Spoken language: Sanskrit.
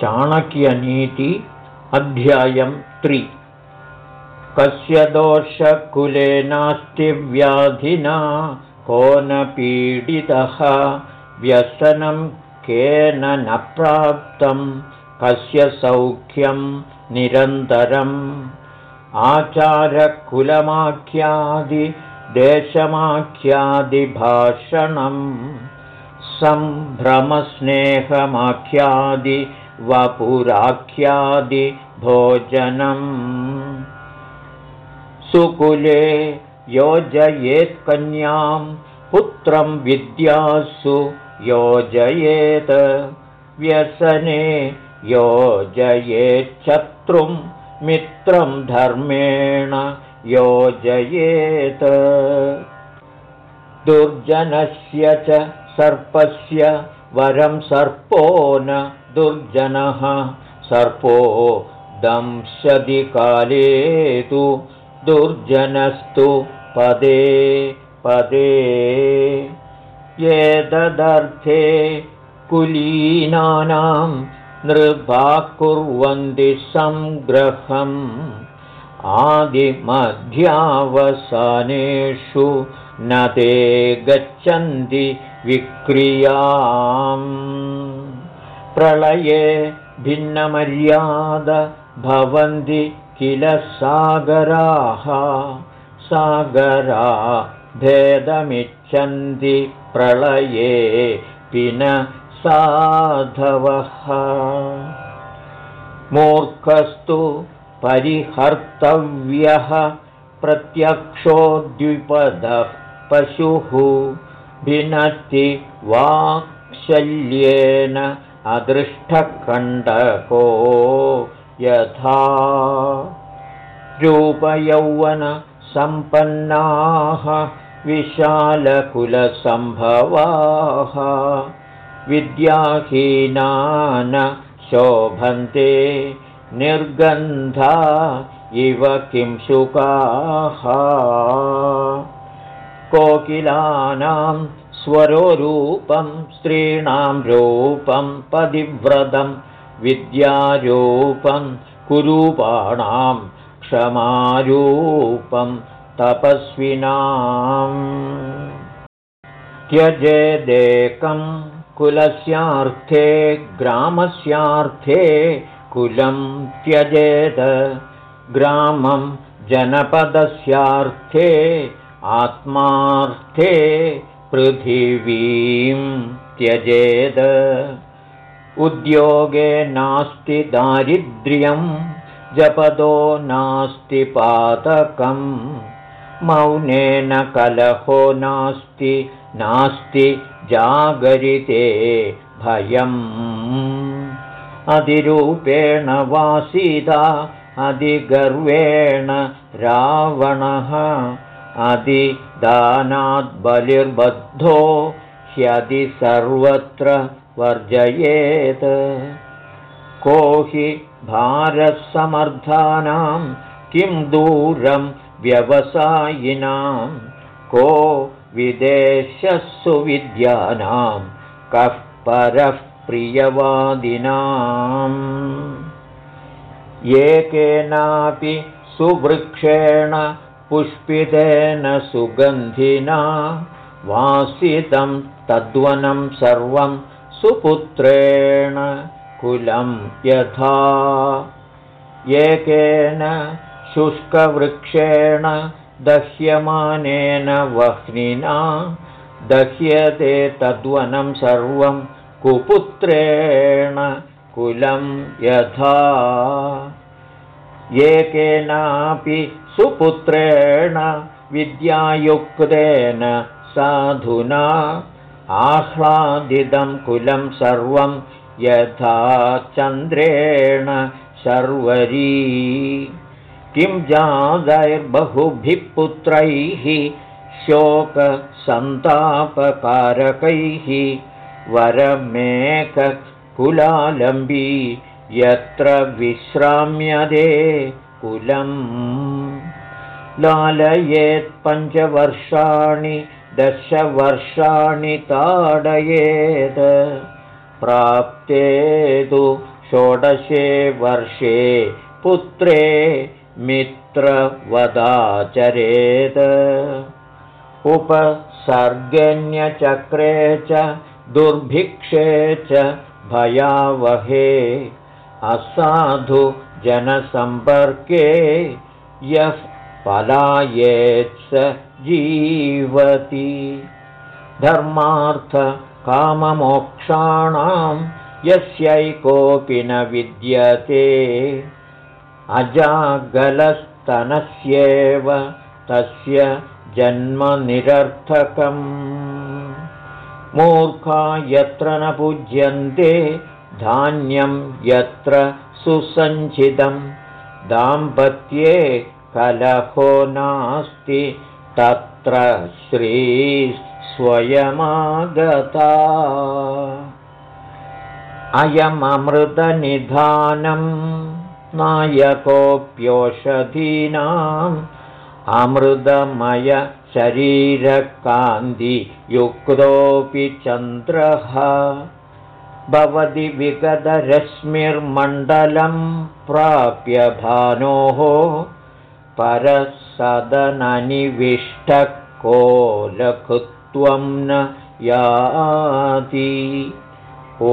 चाणक्यनीति अध्यायं त्रि। कस्य दोषकुले नास्ति व्याधिना को न पीडितः व्यसनं केन न प्राप्तं कस्य सौख्यं निरन्तरम्। आचारकुलमाख्यादिदेशमाख्यादिभाषणम् सम्भ्रमस्नेहमाख्यादि वपुराख्यादिभोजनम् सुकुले योजयेत्कन्यां पुत्रं विद्यासु योजयेत्। व्यसने योजयेच्छत्रुं मित्रं धर्मेण योजयेत्। दुर्जनस्य च सर्पस्य वरं सर्पो न दुर्जनः सर्पो दंशदि काले तु दुर्जनस्तु पदे पदे। एतदर्थे कुलीनानां नृपा कुर्वन्ति सङ्ग्रहम् आदिमध्यावसानेषु न ते गच्छन्ति विक्रियाम् प्रलये भिन्नमर्याद भवन्ति किल सागराः। सागरा भेदमिच्छन्ति प्रलये पिन साधवः। मूर्खस्तु परिहर्तव्यः प्रत्यक्षो द्विपदः पशुः। भिनत्ति वाक्शल्येन अदृष्टकण्डको यथा रूपयौवनसम्पन्नाः विशालकुलसम्भवाः विद्याहीना न शोभन्ते निर्गन्धा इव किं सुकाः कोकिलानां स्वरोरूपं स्त्रीणां रूपं पदिव्रतं विद्यारूपं कुरूपाणां क्षमारूपं तपस्विनाम्। त्यजेदेकं कुलस्यार्थे ग्रामस्यार्थे कुलं त्यजेद। ग्रामं जनपदस्यार्थे आत्मार्थे पृथिवीं त्यजेद। उद्योगे नास्ति दारिद्र्यं जपदो नास्ति पातकं मौनेन कलहो नास्ति नास्ति जागरिते भयम्। अधिरूपेण वासीता अधिगर्वेण रावणः अधिदानाद्बलिर्बद्धो ह्यदि सर्वत्र वर्जयेत्। को हि भारसमर्थानां किं दूरं व्यवसायिनां को विदेशस्सु विद्यानां कः परः प्रियवादिनाम्। एकेनापि सुवृक्षेण पुष्पितेन सुगन्धिना वासितं तद्वनं सर्वं सुपुत्रेण कुलं यथा। एकेन शुष्कवृक्षेण दह्यमानेन वह्निना दह्यते तद्वनं सर्वं कुपुत्रेण कुलं यथा। एकेनापि सुपुत्रेण विद्यायुक्तेन साधुना आह्लादितं कुलं सर्वं यथा चन्द्रेण शर्वरी किं जातैर्बहुभिः पुत्रैः शोकसन्तापकारकैः वरमेककुलालम्बी यत्र विश्राम्यदे कुलम्। लालयेत् पञ्चवर्षाणि दशवर्षाणि ताडयेत्। प्राप्ते तु षोडशे वर्षे पुत्रे मित्रवदाचरेत्। उपसर्गण्यचक्रे च दुर्भिक्षे च भयावहे असाधु जनसम्पर्के यः पलायेत्स जीवति। धर्मार्थकाममोक्षाणां यस्यैकोऽपि न विद्यते। अजागलस्तनस्येव तस्य जन्मनिरर्थकम् मूर्खा यत्र न पूज्यन्ते धान्यं यत्र सुसञ्चितं दाम्पत्ये कलहो नास्ति तत्र श्रीस्वयमागता अयममृतनिधानं नायकोऽप्योषधीनाम् अमृतमयशरीरकान्तियुक्तोऽपि चन्द्रः भवति विगतरश्मिर्मण्डलं प्राप्य भानोः परसदननिविष्टको लघुत्वं न याति। ओ